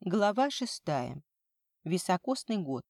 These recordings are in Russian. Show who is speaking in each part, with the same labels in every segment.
Speaker 1: Глава шестая. Високосный год.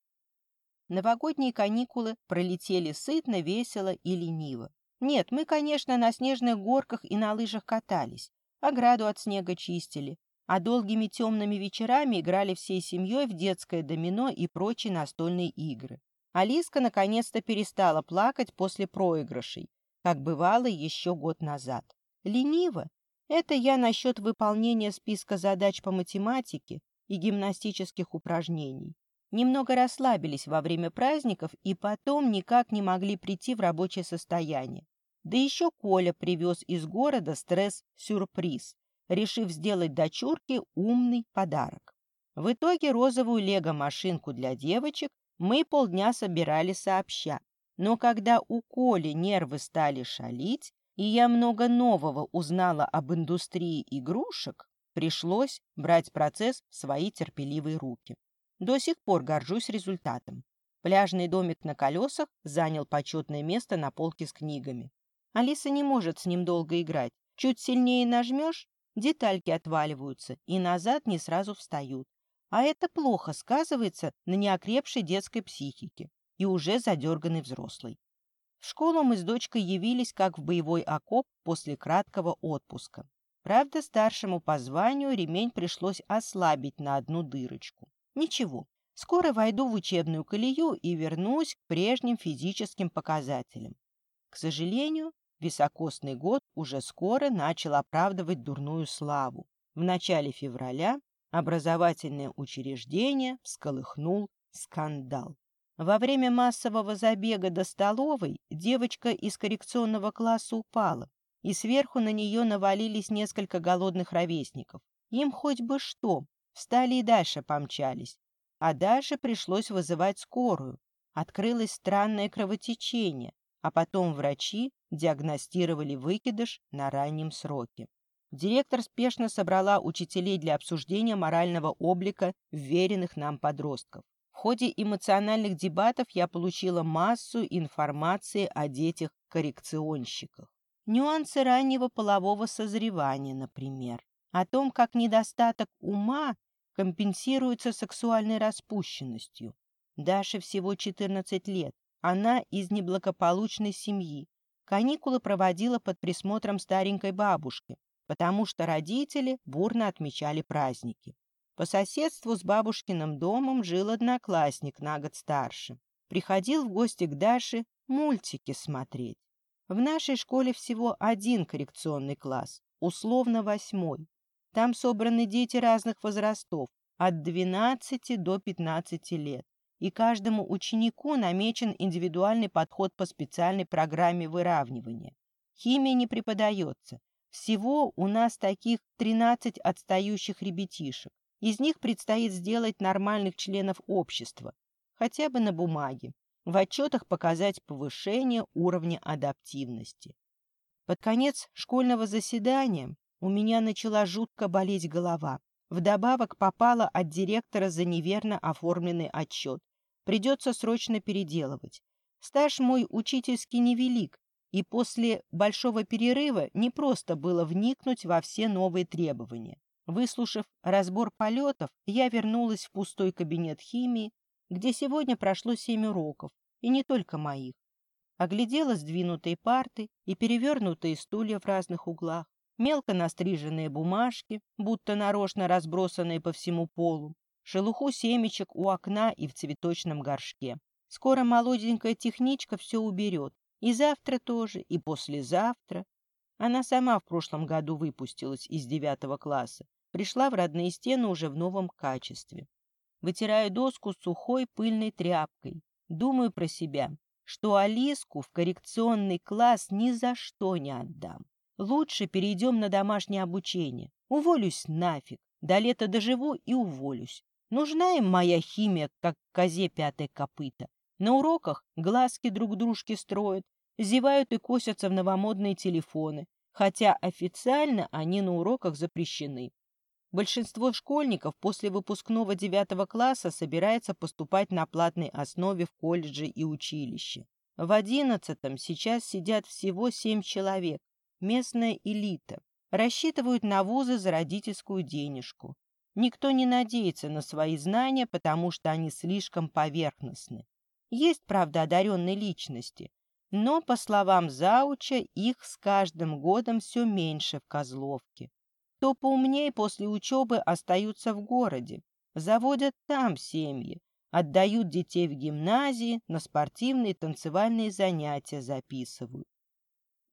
Speaker 1: Новогодние каникулы пролетели сытно, весело и лениво. Нет, мы, конечно, на снежных горках и на лыжах катались, ограду от снега чистили, а долгими темными вечерами играли всей семьей в детское домино и прочие настольные игры. Алиска наконец-то перестала плакать после проигрышей, как бывало еще год назад. Лениво? Это я насчет выполнения списка задач по математике и гимнастических упражнений. Немного расслабились во время праздников и потом никак не могли прийти в рабочее состояние. Да еще Коля привез из города стресс-сюрприз, решив сделать дочурке умный подарок. В итоге розовую лего-машинку для девочек мы полдня собирали сообща. Но когда у Коли нервы стали шалить, и я много нового узнала об индустрии игрушек, Пришлось брать процесс в свои терпеливые руки. До сих пор горжусь результатом. Пляжный домик на колесах занял почетное место на полке с книгами. Алиса не может с ним долго играть. Чуть сильнее нажмешь, детальки отваливаются и назад не сразу встают. А это плохо сказывается на неокрепшей детской психике и уже задерганной взрослой. В школу мы с дочкой явились как в боевой окоп после краткого отпуска. Правда, старшему по званию ремень пришлось ослабить на одну дырочку. Ничего, скоро войду в учебную колею и вернусь к прежним физическим показателям. К сожалению, високосный год уже скоро начал оправдывать дурную славу. В начале февраля образовательное учреждение всколыхнул скандал. Во время массового забега до столовой девочка из коррекционного класса упала, и сверху на нее навалились несколько голодных ровесников. Им хоть бы что, встали и дальше помчались. А дальше пришлось вызывать скорую. Открылось странное кровотечение, а потом врачи диагностировали выкидыш на раннем сроке. Директор спешно собрала учителей для обсуждения морального облика вверенных нам подростков. В ходе эмоциональных дебатов я получила массу информации о детях-коррекционщиках. Нюансы раннего полового созревания, например. О том, как недостаток ума компенсируется сексуальной распущенностью. Даше всего 14 лет. Она из неблагополучной семьи. Каникулы проводила под присмотром старенькой бабушки, потому что родители бурно отмечали праздники. По соседству с бабушкиным домом жил одноклассник на год старше. Приходил в гости к Даше мультики смотреть. В нашей школе всего один коррекционный класс, условно восьмой. Там собраны дети разных возрастов, от 12 до 15 лет. И каждому ученику намечен индивидуальный подход по специальной программе выравнивания. Химия не преподается. Всего у нас таких 13 отстающих ребятишек. Из них предстоит сделать нормальных членов общества, хотя бы на бумаге в отчетах показать повышение уровня адаптивности. Под конец школьного заседания у меня начала жутко болеть голова. Вдобавок попала от директора за неверно оформленный отчет. Придется срочно переделывать. Стаж мой учительский невелик, и после большого перерыва не просто было вникнуть во все новые требования. Выслушав разбор полетов, я вернулась в пустой кабинет химии, где сегодня прошло семь уроков, и не только моих. Оглядела сдвинутые парты и перевернутые стулья в разных углах, мелко настриженные бумажки, будто нарочно разбросанные по всему полу, шелуху семечек у окна и в цветочном горшке. Скоро молоденькая техничка все уберет. И завтра тоже, и послезавтра. Она сама в прошлом году выпустилась из девятого класса. Пришла в родные стены уже в новом качестве. Вытираю доску сухой пыльной тряпкой. Думаю про себя, что Алиску в коррекционный класс ни за что не отдам. Лучше перейдем на домашнее обучение. Уволюсь нафиг. До лета доживу и уволюсь. Нужна им моя химия, как козе пятое копыта. На уроках глазки друг дружке строят, зевают и косятся в новомодные телефоны, хотя официально они на уроках запрещены. Большинство школьников после выпускного девятого класса собирается поступать на платной основе в колледжи и училище. В одиннадцатом сейчас сидят всего семь человек, местная элита. Рассчитывают на вузы за родительскую денежку. Никто не надеется на свои знания, потому что они слишком поверхностны. Есть, правда, одаренные личности, но, по словам Зауча, их с каждым годом все меньше в Козловке. Кто поумнее после учебы остаются в городе, заводят там семьи, отдают детей в гимназии, на спортивные танцевальные занятия записывают.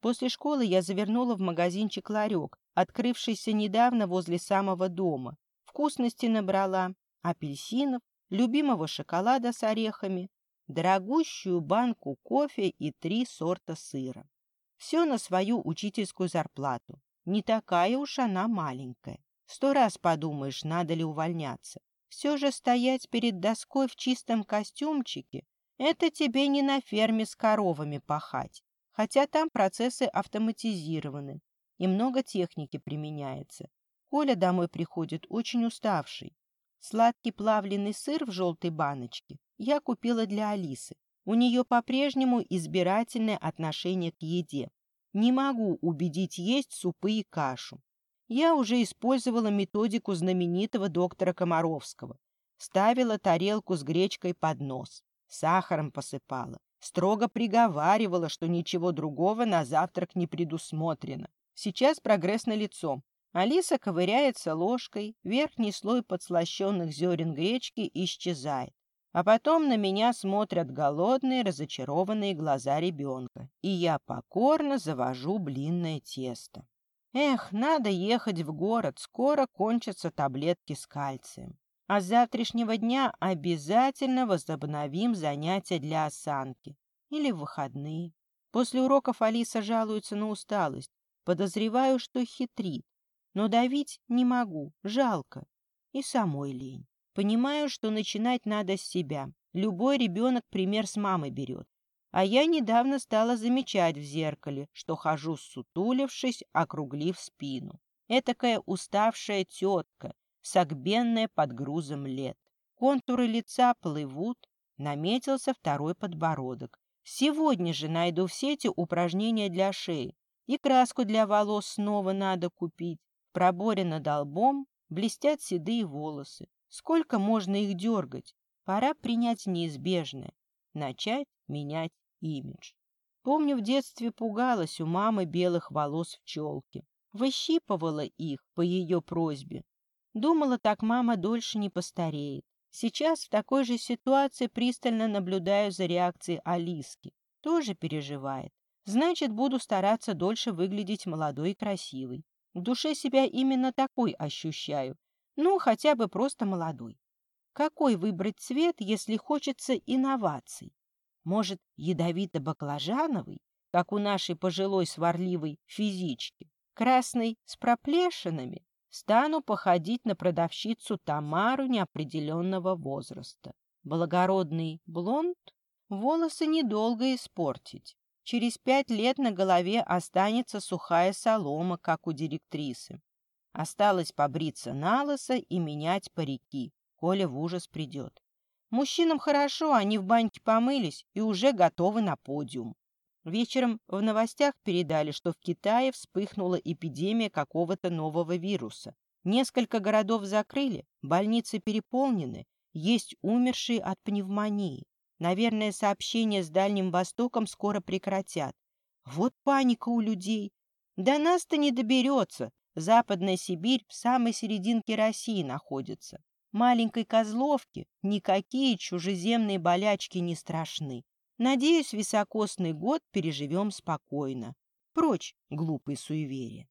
Speaker 1: После школы я завернула в магазинчик «Ларек», открывшийся недавно возле самого дома. Вкусности набрала, апельсинов, любимого шоколада с орехами, дорогущую банку кофе и три сорта сыра. Все на свою учительскую зарплату. Не такая уж она маленькая. Сто раз подумаешь, надо ли увольняться. Все же стоять перед доской в чистом костюмчике — это тебе не на ферме с коровами пахать. Хотя там процессы автоматизированы, и много техники применяется. Коля домой приходит очень уставший. Сладкий плавленый сыр в желтой баночке я купила для Алисы. У нее по-прежнему избирательное отношение к еде. Не могу убедить есть супы и кашу. Я уже использовала методику знаменитого доктора Комаровского. Ставила тарелку с гречкой под нос, сахаром посыпала, строго приговаривала, что ничего другого на завтрак не предусмотрено. Сейчас прогресс на лицо. Алиса ковыряется ложкой, верхний слой подслащенных зерен гречки исчезает. А потом на меня смотрят голодные, разочарованные глаза ребенка, и я покорно завожу блинное тесто. Эх, надо ехать в город, скоро кончатся таблетки с кальцием. А с завтрашнего дня обязательно возобновим занятия для осанки. Или в выходные. После уроков Алиса жалуется на усталость. Подозреваю, что хитрит. Но давить не могу, жалко. И самой лень. Понимаю, что начинать надо с себя. Любой ребенок пример с мамы берет. А я недавно стала замечать в зеркале, что хожу сутулившись, округлив спину. Этакая уставшая тетка, согбенная под грузом лет. Контуры лица плывут, наметился второй подбородок. Сегодня же найду в сети упражнения для шеи. И краску для волос снова надо купить. В проборе над лбом блестят седые волосы. Сколько можно их дергать? Пора принять неизбежное, начать менять имидж. Помню, в детстве пугалась у мамы белых волос в челке. Выщипывала их по ее просьбе. Думала, так мама дольше не постареет. Сейчас в такой же ситуации пристально наблюдаю за реакцией Алиски. Тоже переживает. Значит, буду стараться дольше выглядеть молодой и красивой. В душе себя именно такой ощущаю, ну, хотя бы просто молодой. Какой выбрать цвет, если хочется инноваций? Может, ядовито-баклажановый, как у нашей пожилой сварливой физички? Красный с проплешинами? Стану походить на продавщицу Тамару неопределенного возраста. Благородный блонд? Волосы недолго испортить. Через пять лет на голове останется сухая солома, как у директрисы. Осталось побриться на лысо и менять парики. Коля в ужас придет. Мужчинам хорошо, они в баньке помылись и уже готовы на подиум. Вечером в новостях передали, что в Китае вспыхнула эпидемия какого-то нового вируса. Несколько городов закрыли, больницы переполнены, есть умершие от пневмонии. Наверное, сообщения с Дальним Востоком скоро прекратят. Вот паника у людей. До нас-то не доберется, Западная Сибирь в самой серединке России находится. Маленькой Козловке никакие чужеземные болячки не страшны. Надеюсь, високосный год переживем спокойно. Прочь глупые суеверия.